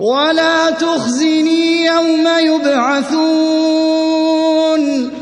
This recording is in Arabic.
ولا تخزني يوم يبعثون.